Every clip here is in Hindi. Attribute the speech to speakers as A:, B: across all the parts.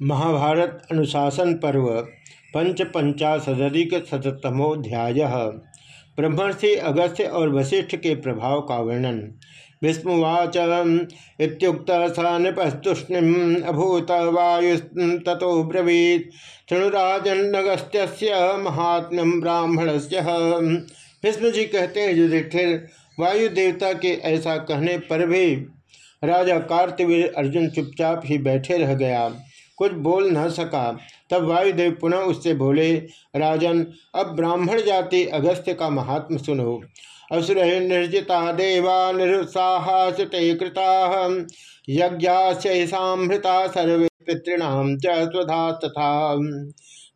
A: महाभारत अनुशासन पर्व पंच पंचाशदिक शतमोध्याय ब्रह्मर्षि अगस्त्य और वशिष्ठ के प्रभाव का वर्णन। विस्मुवाच इत्युक्त स नृपस्तुष्णिम अभूत वायु ततो ब्रवीत। शृणुराजन्नगस्त्य महात्म्यम ब्राह्मण से जी कहते हैं, युधिष्ठिर वायु देवता के ऐसा कहने पर भी राजा कार्तवीर अर्जुन चुपचाप ही बैठे रह गया। कुछ बोल न सका। तब वायुदेव पुनः उससे बोले, राजन, अब ब्राह्मण जाति अगस्त्य का महात्म सुनो। असुर निर्जिता देवा निरुत्साहते कृता। यज्ञाशमृता सर्वे पितृणाम चधा तथा।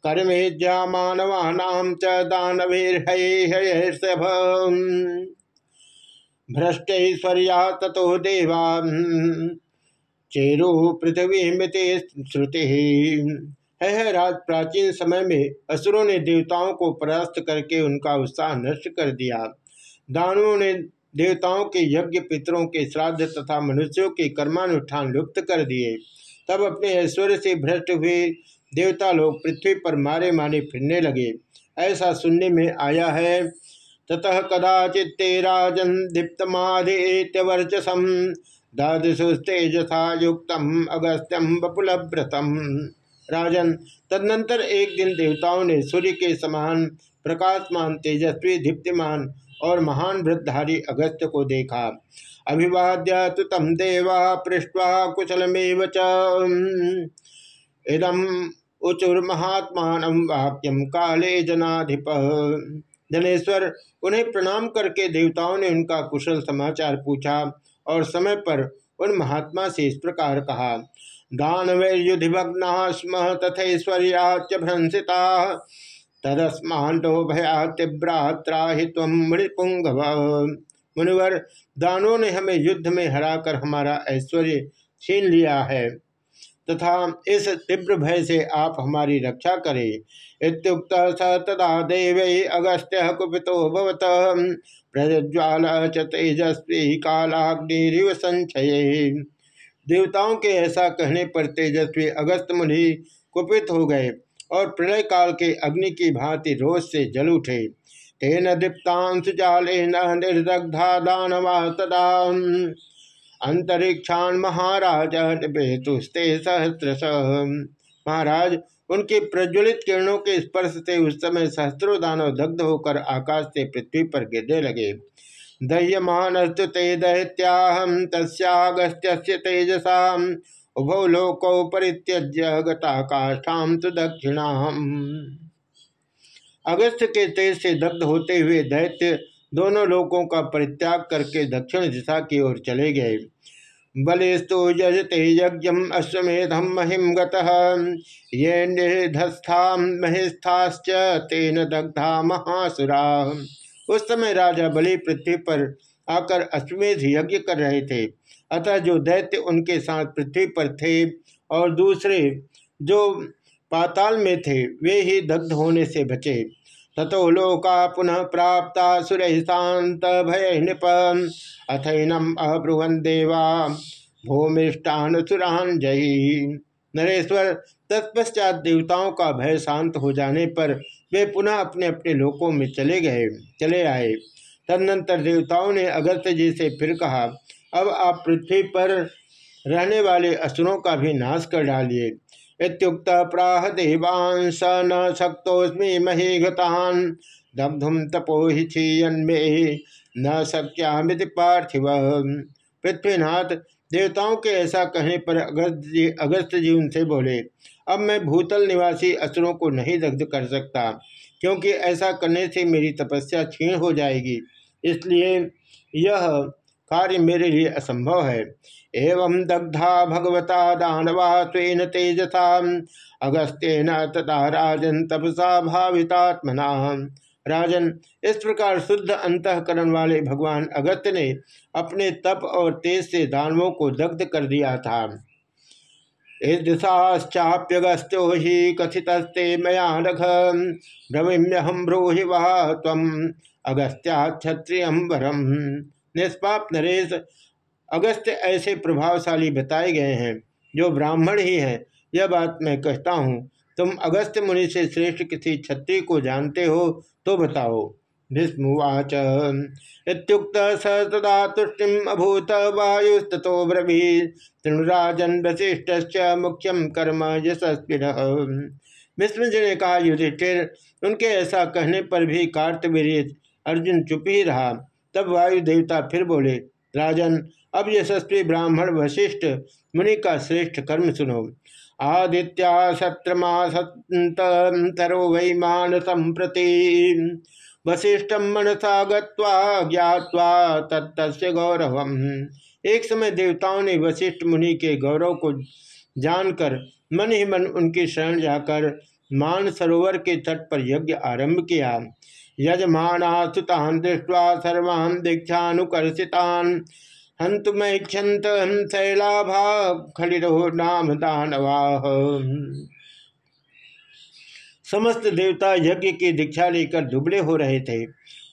A: कर्मेज्या मानवानाम च दानवीर्हैर्षभ भ्रष्टैश्वर्या ततो देवा। चेरु पृथ्वी मृत श्रुति। है राज, प्राचीन समय में असुरों ने देवताओं को परास्त करके उनका उत्साह नष्ट कर दिया। दानवों ने देवताओं के यज्ञ, पितरों के श्राद्ध तथा मनुष्यों के कर्मानुष्ठान लुप्त कर दिए। तब अपने ऐश्वर्य से भ्रष्ट हुए देवता लोग पृथ्वी पर मारे मारे फिरने लगे। ऐसा सुनने में आया है, ततः कदाचित राजन दीप्तमादित्यवर्चसम। दादुतेजसा युक्त अगस्त्यम बपुलव्रतम। राजन, तदनंतर एक दिन देवताओं ने सूर्य के समान, प्रकाशमान, तेजस्वी, दीप्तिमान और महान वृद्धधारी अगस्त्य को देखा। अभिवाद्य तो तम देवा पृष्ठवा कुशलमेव इदम उचुर महात्मा वाक्यम काले जनाधिप। जनेश्वर उन्हें प्रणाम करके देवताओं ने उनका कुशल समाचार पूछा। और समय पर उन महात्मा से इस प्रकार कहा दानवैर्युधिभग्ना स्म तथैश्वर्याच भ्रंसिता तदस्मांडो भया तीव्रात्राहि मृपुंग मुनिवर दानों ने हमें युद्ध में हराकर हमारा ऐश्वर्य छीन लिया है। तथा इस तीव्र भय से आप हमारी रक्षा करें। इतुक्त स तदा देव अगस्त्य कुपितो प्रज्वाल च तेजस्वी कालाग्निव संचय देवताओं के ऐसा कहने पर तेजस्वी अगस्त मुनि कुपित हो गए और प्रलय काल के अग्नि की भांति रोज से जल उठे। तेन दीप्तांश जालेन निर्दग्धा दानवा तदा। अंतरिक्षान महाराज बेतुस्ते सहस्र महाराज, उनके प्रज्वलित किरणों के स्पर्श से उस समय सहस्त्रों दानव दग्ध होकर आकाश से पृथ्वी पर गिरने लगे। दह्यमानस्तु ते दैत्याहम तस्गस्त्य तेजसा उभौ लोकौ परित्यज्य गता काष्ठाम तो दक्षिणाम। अगस्त के तेज से दग्ध होते हुए दैत्य दोनों लोकों का परित्याग करके दक्षिण दिशा की ओर चले गए। बलिस्तु यजते यज्ञ अश्वेधम महिम ये निर्धस्था महेस्थाश्च तेन दग्धा महासुरा। उस समय राजा बलि पृथ्वी पर आकर अश्वेध यज्ञ कर रहे थे। अतः जो दैत्य उनके साथ पृथ्वी पर थे और दूसरे जो पाताल में थे, वे ही दग्ध होने से बचे। ततो लोका पुनः प्राप्त सुर शांत भय नृप अथैनम अब्रुवन देवा, भूमिष्ठान सुरान जयी नरेश्वर तत्पश्चात देवताओं का भय शांत हो जाने पर वे पुनः अपने अपने लोकों में चले गए, चले आए। तदनंतर देवताओं ने अगस्त जी से फिर कहा, अब आप पृथ्वी पर रहने वाले असुरों का भी नाश कर डालिए। इतुक्त प्राह देवांश न शक्तोस्मी मही गतान दग्धुम तपो ही छीयन्मे न सक्यामित पार्थिव। पृथ्वीनाथ, देवताओं के ऐसा कहने पर अगस्त जी अगस्त जी उनसे बोले, अब मैं भूतल निवासी असुरों को नहीं दग्ध कर सकता, क्योंकि ऐसा करने से मेरी तपस्या क्षीण हो जाएगी। इसलिए यह कार्य मेरे लिए असंभव है। एवं दग्धा भगवता दानवा तेन तेजसा, अगस्त्यन तथा राजन तपसा भावितात्मना। राजन, इस प्रकार शुद्ध अंतकरण वाले भगवान अगत्य ने अपने तप और तेज से दानवों को दग्ध कर दिया था। ईदृशाश्चाप्यगस्त्यो ही कथितस्ते मया नघ भ्रमिम्यहम ब्रूहि वह तम अगस्त्या क्षत्रिय वरम। निष्पाप नरेश अगस्त्य ऐसे प्रभावशाली बताए गए हैं, जो ब्राह्मण ही हैं, यह बात मैं कहता हूँ। तुम अगस्त्य मुनि से श्रेष्ठ किसी क्षत्रिय को जानते हो तो बताओ। भीष्मवाच इतुक्त स तदा तुष्टिम अभूत वायुस्तो ब्रवी। तृणराजन वशिष्ठ मुख्यम कर्म यशस्विन। भीष्म जी ने कहा, युधिष्ठिर, उनके ऐसा कहने पर भी कार्तवीर अर्जुन चुप ही रहा। तब वायु देवता फिर बोले, राजन, अब यशस्वी ब्राह्मण वशिष्ठ मुनि का श्रेष्ठ कर्म सुनो। आदित्या सतरो वै मान संप्रति वशिष्ठम मनसा ज्ञावा तत्त गौरव एक समय देवताओं ने वशिष्ठ मुनि के गौरव को जानकर मन ही मन उनकी शरण जाकर मान सरोवर के तट पर यज्ञ आरंभ किया। यजमाना सुतान दृष्टवा सर्वान् दीक्षानुकर्षितान। हंतुमैक्षत शैलाभा खलिरो नाम दानवाह समस्त देवता यज्ञ की दीक्षा लेकर दुबले हो रहे थे।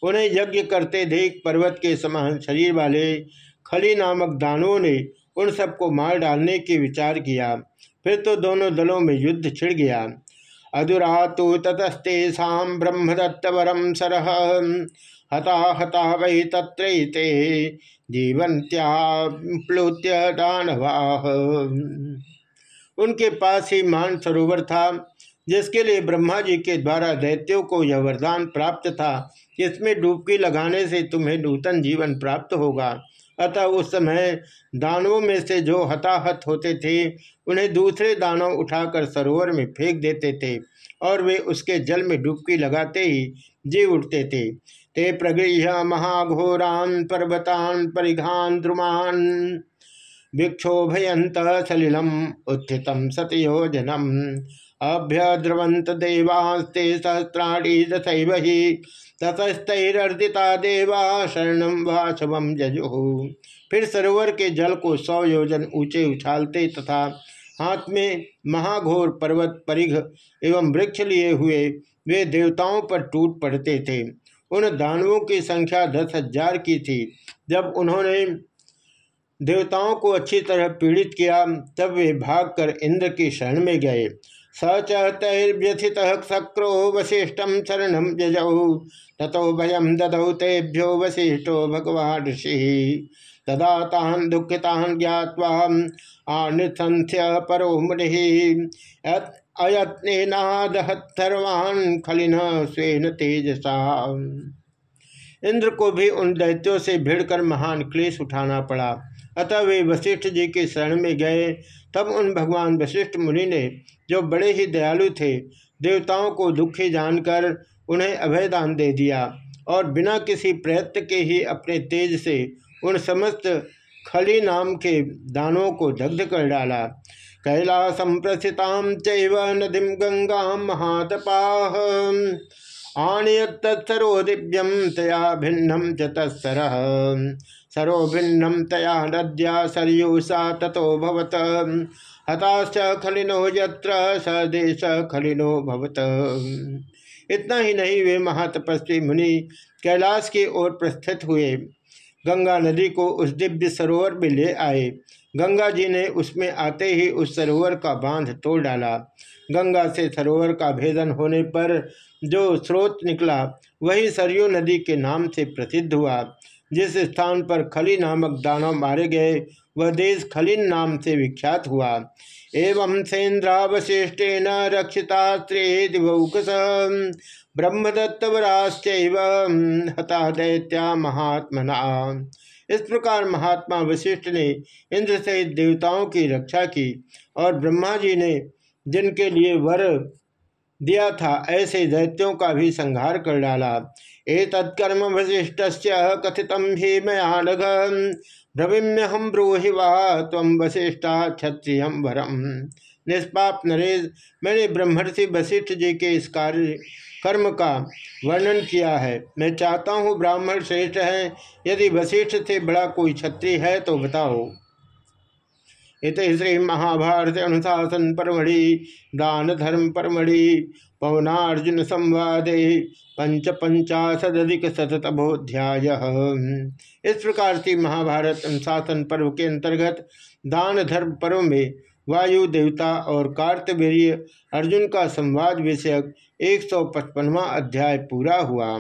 A: उन्हें यज्ञ करते देख पर्वत के समान शरीर वाले खली नामक दानवों ने उन सबको मार डालने के विचार किया। फिर तो दोनों दलों में युद्ध छिड़ गया। अधुरा तो ततस्तेषा ब्रह्मदत्तवरम सरह हता हता वही तत्रैते जीवंत्या प्लुत्य दानवाह उनके पास ही मान सरोवर था, जिसके लिए ब्रह्मा जी के द्वारा दैत्यों को यह वरदान प्राप्त था। इसमें डुबकी लगाने से तुम्हें नूतन जीवन प्राप्त होगा। अतः उस समय दानवों में से जो हताहत होते थे, उन्हें दूसरे दानव उठाकर सरोवर में फेंक देते थे और वे उसके जल में डुबकी लगाते ही जी उठते थे। ते प्रगृह महाघोरान, पर्वतान, परिघान, द्रुमान भिक्षोभयंत सलिलम, उत्थितम, सतयोजनम। अभ्यद्रवंत देवास्ते सहस्राणी तथैव ही ततस्तरर्दिता देवा शरणम वाशवम जजु फिर सरोवर के जल को सौ योजन ऊँचे उछालते तथा हाथ में महाघोर पर्वत, परिघ एवं वृक्ष लिए हुए वे देवताओं पर टूट पड़ते थे। उन दानवों की संख्या दस हज़ार की थी। जब उन्होंने देवताओं को अच्छी तरह पीड़ित किया, तब वे भागकर इंद्र की शरण में गए। स चैर्व्यथित सक्रो वशिष्ठम शरण जजौ तथो भयम ददौ तेभ्यो वशिष्ठो भगवान ऋषि। तदा तान दुखितान ज्ञावा आनृथंस्य परो मुनि अयत्नादहत्थर्वान् खलिन स्वेन तेजसा। इंद्र को भी उन दैत्यों से भिड़कर महान क्लेश उठाना पड़ा। अतः वे वशिष्ठ जी के शरण में गए। तब उन भगवान वशिष्ठ मुनि ने, जो बड़े ही दयालु थे, देवताओं को दुखी जानकर उन्हें अभयदान दे दिया और बिना किसी प्रयत्न के ही अपने तेज से उन समस्त खली नाम के दानों को दग्ध कर डाला। कैलासम प्रसिताम चैव नदीम गंगा महातपाह आनयत तत्सरो दिव्यम तया भिन्नम च तत्सर। सरो भिन्नम तया नद्या सरयूषा तथो भवत। हताश्च खलिनो यत्र सदेश खलिनो भवत। इतना ही नहीं वे महातपस्वी मुनि कैलाश की ओर प्रस्थित हुए। गंगा नदी को उस दिव्य सरोवर में ले आए। गंगा जी ने उसमें आते ही उस सरोवर का बाँध तोड़ डाला। गंगा से सरोवर का भेदन होने पर जो स्रोत निकला, वही सरयू नदी के नाम से प्रसिद्ध हुआ। जिस स्थान पर खली नामक दानव मारे गए, वह देश खलिन नाम से विख्यात हुआ। एवं सेन्द्रावशिष्टेन रक्षिता स्त्रीदिवौकस ब्रह्मदत्तवराश्च हता दैत्या महात्मना। इस प्रकार महात्मा वशिष्ठ ने इंद्र सहित देवताओं की रक्षा की और ब्रह्मा जी ने जिनके लिए वर दिया था, ऐसे दैत्यों का भी संहार कर डाला। एक तत्कर्म वशिष्ठ कथित ही मया नघ हम ब्रूहि वाह तम वशिष्ठा क्षत्रिय वरम। निष्पाप नरेश, मैंने ब्रह्मर्षि वशिष्ठ जी के इस कार्य, कर्म का वर्णन किया है। मैं चाहता हूँ ब्राह्मण श्रेष्ठ है। यदि वशिष्ठ से बड़ा कोई क्षत्रिय है तो बताओ। इत श्री महाभारत अनुशासन परमढ़ि दान धर्म परमढ़ि, पवनार्जुन संवादे पंच पंचाशदिक शतमोध्याय इस प्रकार से महाभारत अनुशासन पर्व के अंतर्गत दान धर्म पर्व में वायु देवता और कार्तवीर्य अर्जुन का संवाद विषयक एक सौ अध्याय पूरा हुआ।